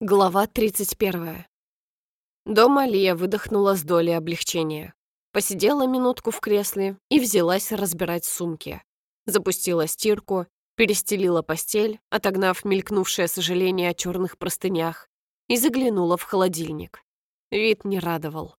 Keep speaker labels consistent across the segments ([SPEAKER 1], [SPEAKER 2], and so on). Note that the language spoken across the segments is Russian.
[SPEAKER 1] Глава 31. Дома Лия выдохнула с долей облегчения. Посидела минутку в кресле и взялась разбирать сумки. Запустила стирку, перестелила постель, отогнав мелькнувшее сожаление о черных простынях, и заглянула в холодильник. Вид не радовал.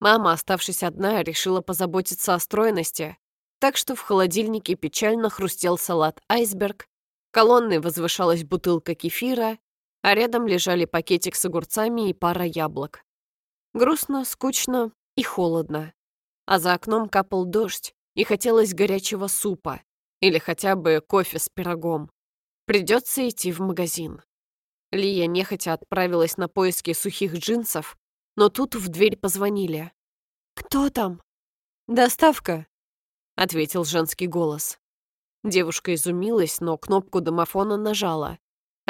[SPEAKER 1] Мама, оставшись одна, решила позаботиться о стройности, так что в холодильнике печально хрустел салат «Айсберг», колонной возвышалась бутылка кефира, а рядом лежали пакетик с огурцами и пара яблок. Грустно, скучно и холодно. А за окном капал дождь, и хотелось горячего супа или хотя бы кофе с пирогом. Придется идти в магазин. Лия нехотя отправилась на поиски сухих джинсов, но тут в дверь позвонили. «Кто там?» «Доставка», — ответил женский голос. Девушка изумилась, но кнопку домофона нажала,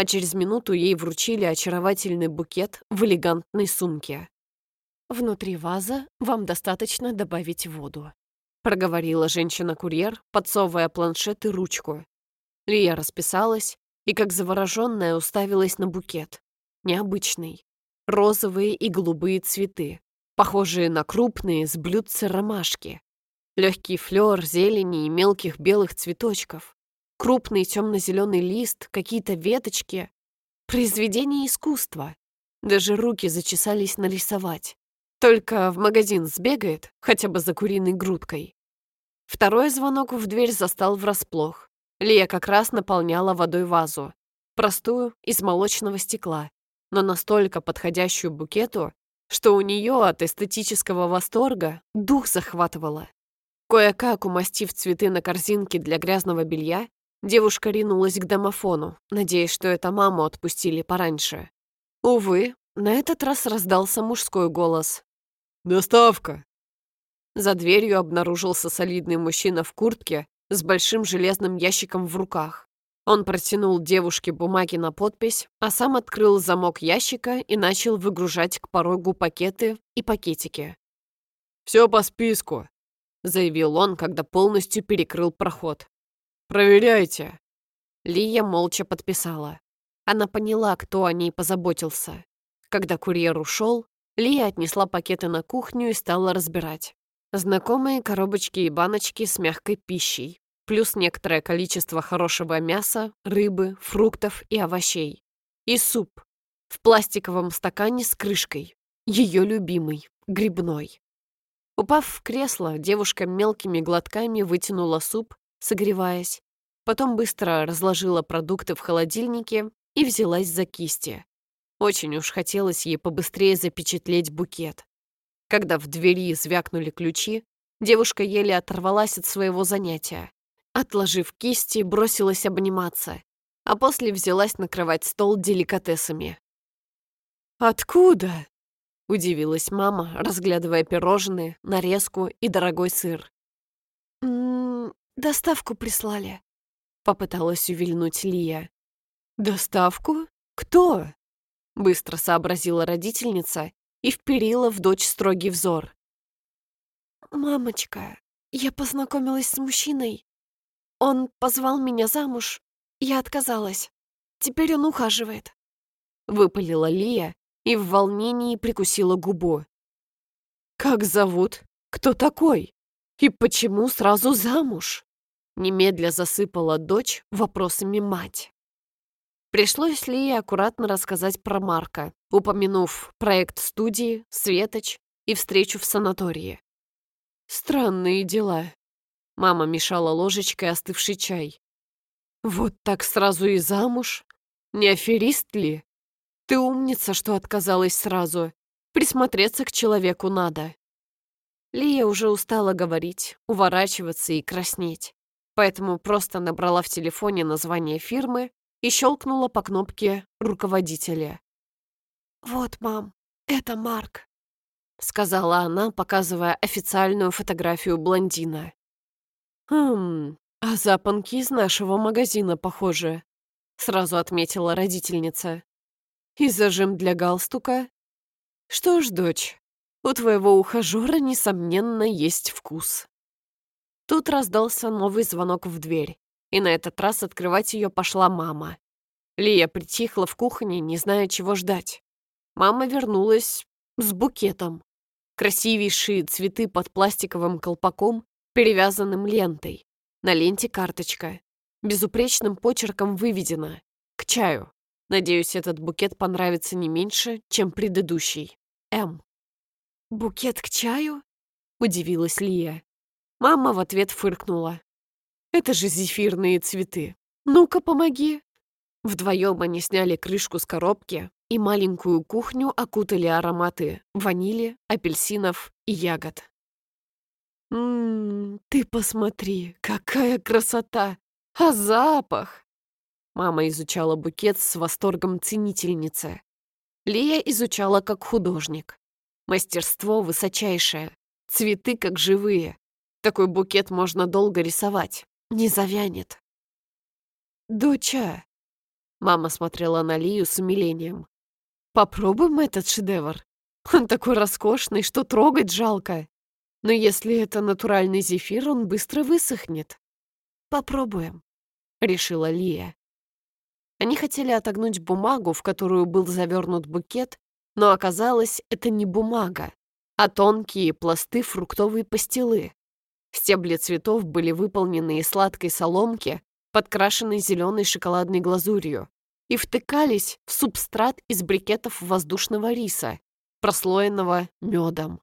[SPEAKER 1] а через минуту ей вручили очаровательный букет в элегантной сумке. «Внутри ваза вам достаточно добавить воду», — проговорила женщина-курьер, подсовывая планшет и ручку. Лия расписалась и, как завороженная, уставилась на букет. Необычный. Розовые и голубые цветы, похожие на крупные с блюдца ромашки. Легкий флер зелени и мелких белых цветочков крупный темно-зеленый лист, какие-то веточки. Произведение искусства. Даже руки зачесались нарисовать. Только в магазин сбегает, хотя бы за куриной грудкой. Второй звонок в дверь застал врасплох. Лия как раз наполняла водой вазу. Простую, из молочного стекла, но настолько подходящую букету, что у нее от эстетического восторга дух захватывало. Кое-как умастив цветы на корзинке для грязного белья, Девушка ринулась к домофону, надеясь, что это маму отпустили пораньше. Увы, на этот раз раздался мужской голос.
[SPEAKER 2] «Доставка!»
[SPEAKER 1] За дверью обнаружился солидный мужчина в куртке с большим железным ящиком в руках. Он протянул девушке бумаги на подпись, а сам открыл замок ящика и начал выгружать к порогу пакеты и пакетики.
[SPEAKER 2] «Все по списку», —
[SPEAKER 1] заявил он, когда полностью перекрыл проход.
[SPEAKER 2] Проверяйте!»
[SPEAKER 1] Лия молча подписала. Она поняла, кто о ней позаботился. Когда курьер ушел, Лия отнесла пакеты на кухню и стала разбирать. Знакомые коробочки и баночки с мягкой пищей, плюс некоторое количество хорошего мяса, рыбы, фруктов и овощей. И суп в пластиковом стакане с крышкой, ее любимый, грибной. Упав в кресло, девушка мелкими глотками вытянула суп согреваясь. Потом быстро разложила продукты в холодильнике и взялась за кисти. Очень уж хотелось ей побыстрее запечатлеть букет. Когда в двери звякнули ключи, девушка еле оторвалась от своего занятия. Отложив кисти, бросилась обниматься, а после взялась накрывать стол деликатесами. «Откуда?» — удивилась мама, разглядывая пирожные, нарезку и дорогой сыр. «М «Доставку прислали», — попыталась увильнуть Лия. «Доставку? Кто?» — быстро сообразила родительница и вперила в дочь строгий взор. «Мамочка, я познакомилась с мужчиной. Он позвал меня замуж, я отказалась. Теперь он ухаживает», — выпалила Лия и в волнении прикусила губу. «Как зовут? Кто такой? И почему сразу замуж?» Немедля засыпала дочь вопросами мать. Пришлось ли аккуратно рассказать про Марка, упомянув проект студии, Светоч и встречу в санатории. Странные дела. Мама мешала ложечкой остывший чай. Вот так сразу и замуж? Не аферист ли? Ты умница, что отказалась сразу. Присмотреться к человеку надо. Лия уже устала говорить, уворачиваться и краснеть поэтому просто набрала в телефоне название фирмы и щелкнула по кнопке руководителя. «Вот, мам, это Марк», — сказала она, показывая официальную фотографию блондина. «Хм, а запонки из нашего магазина похожи», — сразу отметила родительница. «И зажим для галстука? Что ж, дочь, у твоего ухажера, несомненно, есть вкус». Тут раздался новый звонок в дверь, и на этот раз открывать ее пошла мама. Лия притихла в кухне, не зная, чего ждать. Мама вернулась с букетом. Красивейшие цветы под пластиковым колпаком, перевязанным лентой. На ленте карточка. Безупречным почерком выведено «К чаю». Надеюсь, этот букет понравится не меньше, чем предыдущий. М. «Букет к чаю?» — удивилась Лия. Мама в ответ фыркнула. «Это же зефирные цветы. Ну-ка, помоги!» Вдвоем они сняли крышку с коробки и маленькую кухню окутали ароматы ванили, апельсинов и ягод. «Ммм, ты посмотри, какая красота! А запах!» Мама изучала букет с восторгом ценительницы. Лия изучала как художник. Мастерство высочайшее, цветы как живые. Такой букет можно долго рисовать, не завянет. «Доча!» Мама смотрела на Лию с умилением. «Попробуем этот шедевр. Он такой роскошный, что трогать жалко. Но если это натуральный зефир, он быстро высохнет. Попробуем», — решила Лия. Они хотели отогнуть бумагу, в которую был завернут букет, но оказалось, это не бумага, а тонкие пласты фруктовой пастилы. Стебли цветов были выполнены из сладкой соломки, подкрашенной зеленой шоколадной глазурью, и втыкались в субстрат из брикетов воздушного риса, прослоенного медом.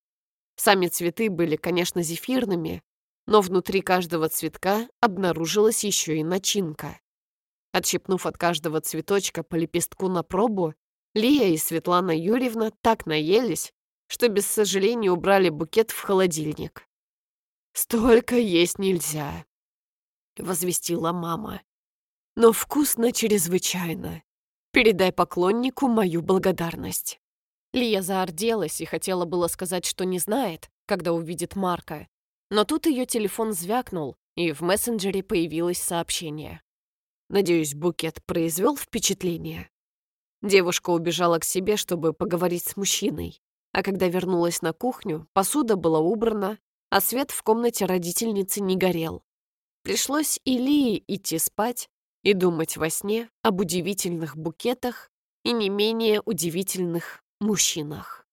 [SPEAKER 1] Сами цветы были, конечно, зефирными, но внутри каждого цветка обнаружилась еще и начинка. Отщипнув от каждого цветочка по лепестку на пробу, Лия и Светлана Юрьевна так наелись, что без сожаления убрали букет в холодильник. «Столько есть нельзя», — возвестила мама. «Но вкусно чрезвычайно. Передай поклоннику мою благодарность». Лия заорделась и хотела было сказать, что не знает, когда увидит Марка. Но тут ее телефон звякнул, и в мессенджере появилось сообщение. Надеюсь, букет произвел впечатление. Девушка убежала к себе, чтобы поговорить с мужчиной. А когда вернулась на кухню, посуда была убрана, а свет в комнате родительницы не горел. Пришлось и Лии идти спать и думать во сне об удивительных букетах и не менее удивительных мужчинах.